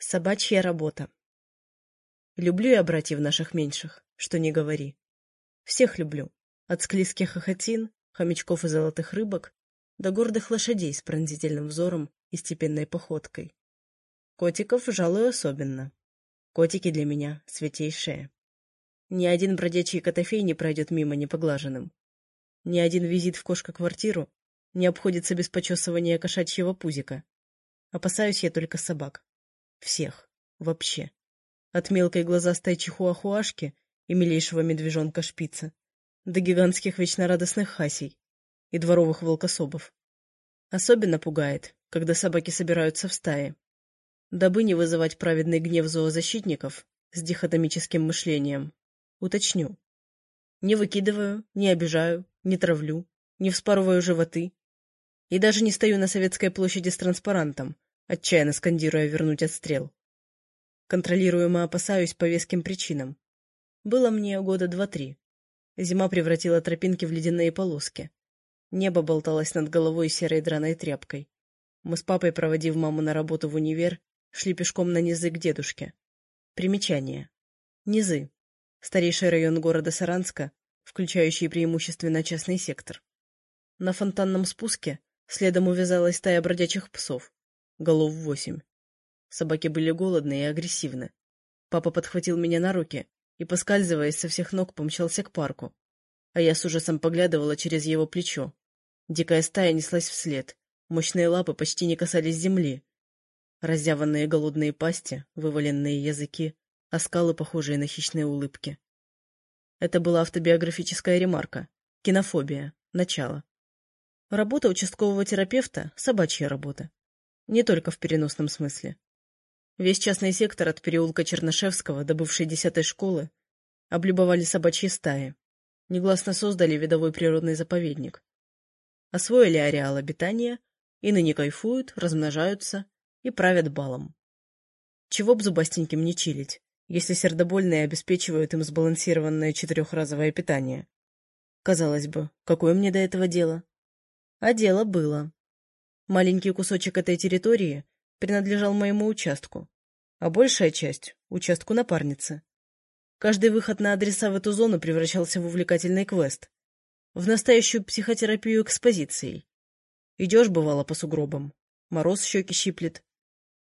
Собачья работа. Люблю я братьев наших меньших, что не говори. Всех люблю. От склизких охотин, хомячков и золотых рыбок до гордых лошадей с пронзительным взором и степенной походкой. Котиков жалую особенно. Котики для меня святейшие. Ни один бродячий котофей не пройдет мимо непоглаженным. Ни один визит в кошка-квартиру не обходится без почесывания кошачьего пузика. Опасаюсь я только собак. Всех. Вообще. От мелкой глазастой чихуахуашки и милейшего медвежонка-шпица до гигантских вечно радостных хасей и дворовых волкособов. Особенно пугает, когда собаки собираются в стаи. Дабы не вызывать праведный гнев зоозащитников с дихотомическим мышлением, уточню. Не выкидываю, не обижаю, не травлю, не вспарываю животы. И даже не стою на Советской площади с транспарантом, отчаянно скандируя вернуть отстрел. Контролируемо опасаюсь по веским причинам. Было мне года два-три. Зима превратила тропинки в ледяные полоски. Небо болталось над головой серой драной тряпкой. Мы с папой, проводив маму на работу в универ, шли пешком на Низы к дедушке. Примечание. Низы. Старейший район города Саранска, включающий преимущественно частный сектор. На фонтанном спуске следом увязалась стая бродячих псов голов восемь. Собаки были голодные и агрессивны. Папа подхватил меня на руки и, поскальзываясь со всех ног, помчался к парку. А я с ужасом поглядывала через его плечо. Дикая стая неслась вслед. Мощные лапы почти не касались земли. Разъяванные голодные пасти, вываленные языки, оскалы, похожие на хищные улыбки. Это была автобиографическая ремарка. Кинофобия. Начало. Работа участкового терапевта — собачья работа. Не только в переносном смысле. Весь частный сектор от переулка Чернышевского до бывшей десятой школы облюбовали собачьи стаи, негласно создали видовой природный заповедник. Освоили ареал обитания и ныне кайфуют, размножаются и правят балом. Чего б зубастеньким не чилить, если сердобольные обеспечивают им сбалансированное четырехразовое питание? Казалось бы, какое мне до этого дело? А дело было. Маленький кусочек этой территории принадлежал моему участку, а большая часть — участку напарницы. Каждый выход на адреса в эту зону превращался в увлекательный квест, в настоящую психотерапию экспозицией. Идешь, бывало, по сугробам, мороз щеки щиплет,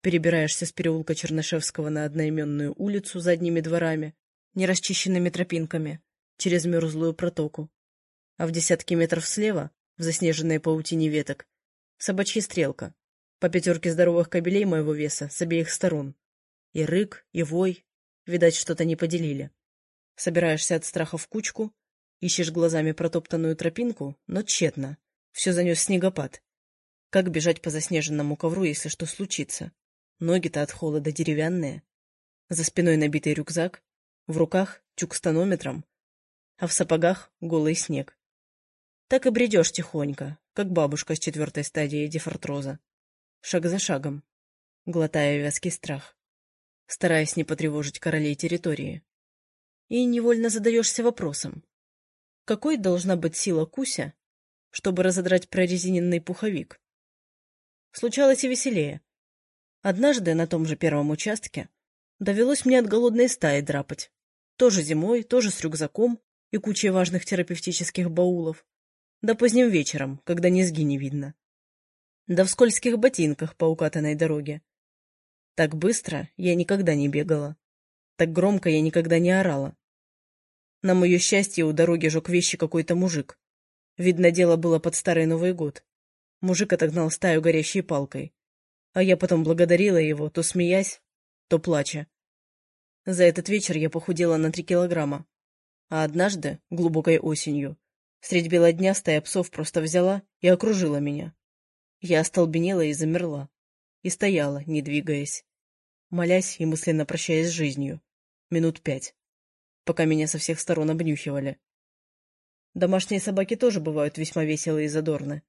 перебираешься с переулка Чернышевского на одноименную улицу задними дворами, нерасчищенными тропинками, через мерзлую протоку. А в десятки метров слева, в заснеженной паутине веток, собачья стрелка, по пятерке здоровых кобелей моего веса с обеих сторон. И рык, и вой, видать, что-то не поделили. Собираешься от страха в кучку, ищешь глазами протоптанную тропинку, но тщетно, все занес снегопад. Как бежать по заснеженному ковру, если что случится? Ноги-то от холода деревянные. За спиной набитый рюкзак, в руках тюк с тонометром, а в сапогах голый снег. Так и бредешь тихонько, как бабушка с четвертой стадией дефортроза. Шаг за шагом, глотая вязкий страх, стараясь не потревожить королей территории. И невольно задаешься вопросом, какой должна быть сила Куся, чтобы разодрать прорезиненный пуховик? Случалось и веселее. Однажды на том же первом участке довелось мне от голодной стаи драпать. Тоже зимой, тоже с рюкзаком и кучей важных терапевтических баулов. Да поздним вечером, когда низги не видно. Да в скользких ботинках по укатанной дороге. Так быстро я никогда не бегала. Так громко я никогда не орала. На мое счастье, у дороги жег вещи какой-то мужик. Видно, дело было под Старый Новый год. Мужик отогнал стаю горящей палкой. А я потом благодарила его, то смеясь, то плача. За этот вечер я похудела на три килограмма. А однажды, глубокой осенью, Средь бела дня стая псов просто взяла и окружила меня. Я остолбенела и замерла. И стояла, не двигаясь. Молясь и мысленно прощаясь с жизнью. Минут пять. Пока меня со всех сторон обнюхивали. Домашние собаки тоже бывают весьма веселые и задорны.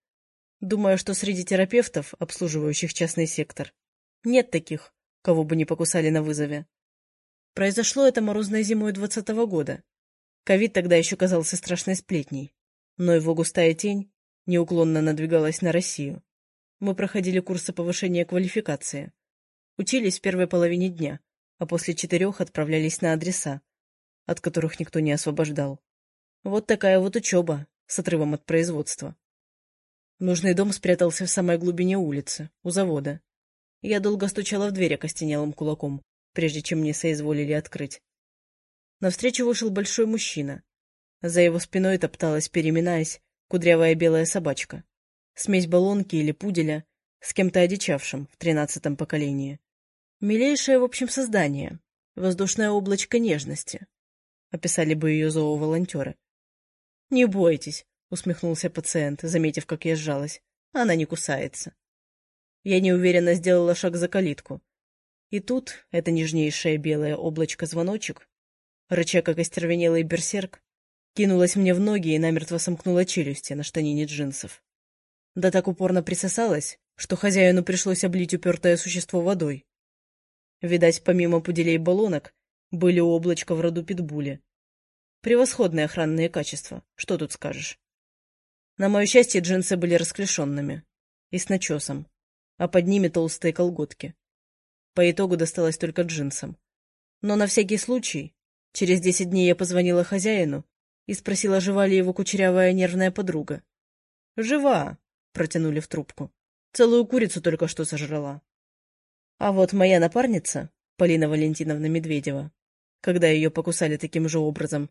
Думаю, что среди терапевтов, обслуживающих частный сектор, нет таких, кого бы не покусали на вызове. Произошло это морозной зимой двадцатого года. Ковид тогда еще казался страшной сплетней но его густая тень неуклонно надвигалась на Россию. Мы проходили курсы повышения квалификации. Учились в первой половине дня, а после четырех отправлялись на адреса, от которых никто не освобождал. Вот такая вот учеба с отрывом от производства. Нужный дом спрятался в самой глубине улицы, у завода. Я долго стучала в дверь окостенелым кулаком, прежде чем мне соизволили открыть. Навстречу вышел большой мужчина. За его спиной топталась, переминаясь, кудрявая белая собачка. Смесь баллонки или пуделя с кем-то одичавшим в тринадцатом поколении. Милейшее, в общем, создание. Воздушное облачко нежности. Описали бы ее зооволонтеры. — Не бойтесь, — усмехнулся пациент, заметив, как я сжалась. Она не кусается. Я неуверенно сделала шаг за калитку. И тут это нежнейшее белое облачко-звоночек, рыча как остервенелый берсерк, кинулась мне в ноги и намертво сомкнула челюсти на штанине джинсов. Да так упорно присосалась, что хозяину пришлось облить упертое существо водой. Видать, помимо пуделей баллонок, были у облачка в роду питбули. Превосходные охранные качества, что тут скажешь. На мое счастье, джинсы были расклешенными и с начесом, а под ними толстые колготки. По итогу досталось только джинсам. Но на всякий случай, через десять дней я позвонила хозяину и спросила, жива ли его кучерявая нервная подруга. «Жива!» — протянули в трубку. «Целую курицу только что сожрала». А вот моя напарница, Полина Валентиновна Медведева, когда ее покусали таким же образом,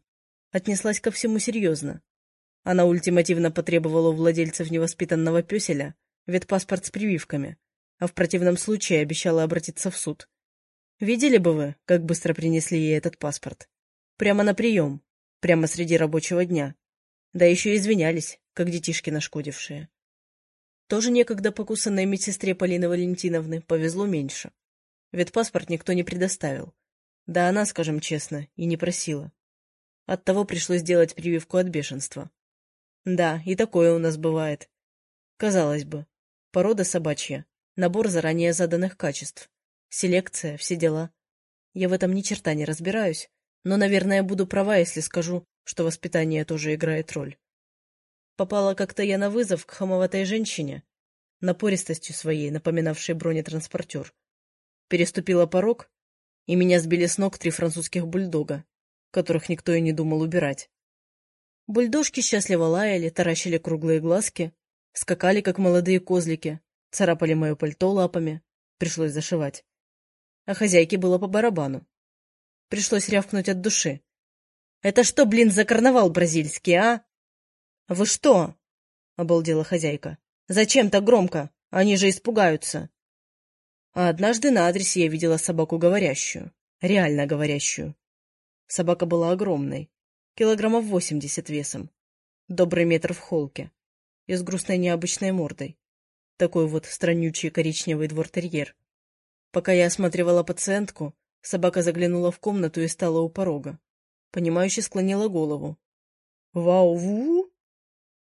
отнеслась ко всему серьезно. Она ультимативно потребовала у владельцев невоспитанного песеля ветпаспорт с прививками, а в противном случае обещала обратиться в суд. Видели бы вы, как быстро принесли ей этот паспорт? Прямо на прием, прямо среди рабочего дня. Да еще и извинялись, как детишки нашкодившие. Тоже некогда покусанной медсестре Полины Валентиновны повезло меньше. Ведь паспорт никто не предоставил. Да она, скажем честно, и не просила. Оттого пришлось делать прививку от бешенства. Да, и такое у нас бывает. Казалось бы, порода собачья, набор заранее заданных качеств, селекция, все дела. Я в этом ни черта не разбираюсь, но, наверное, буду права, если скажу, что воспитание тоже играет роль. Попала как-то я на вызов к хамоватой женщине, напористостью своей, напоминавшей бронетранспортер. Переступила порог, и меня сбили с ног три французских бульдога, которых никто и не думал убирать. Бульдожки счастливо лаяли, таращили круглые глазки, скакали, как молодые козлики, царапали мое пальто лапами, пришлось зашивать. А хозяйке было по барабану. Пришлось рявкнуть от души. «Это что, блин, за карнавал бразильский, а?» «Вы что?» — обалдела хозяйка. «Зачем так громко? Они же испугаются». А однажды на адресе я видела собаку говорящую. Реально говорящую. Собака была огромной. Килограммов восемьдесят весом. Добрый метр в холке. И с грустной необычной мордой. Такой вот странючий коричневый двор-терьер. Пока я осматривала пациентку, Собака заглянула в комнату и стала у порога. Понимающе склонила голову. «Вау-ву?»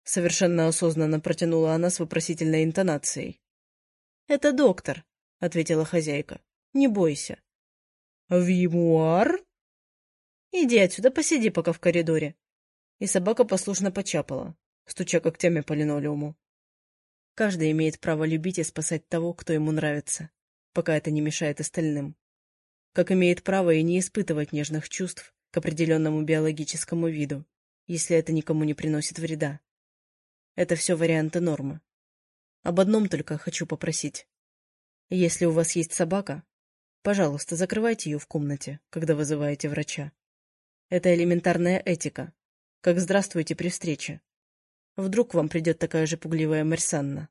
Совершенно осознанно протянула она с вопросительной интонацией. «Это доктор», — ответила хозяйка. «Не бойся». «Вимуар?» «Иди отсюда, посиди пока в коридоре». И собака послушно почапала, стуча когтями по линолеуму. Каждый имеет право любить и спасать того, кто ему нравится, пока это не мешает остальным как имеет право и не испытывать нежных чувств к определенному биологическому виду, если это никому не приносит вреда. Это все варианты нормы. Об одном только хочу попросить. Если у вас есть собака, пожалуйста, закрывайте ее в комнате, когда вызываете врача. Это элементарная этика, как «здравствуйте при встрече». Вдруг вам придет такая же пугливая Мерсанна.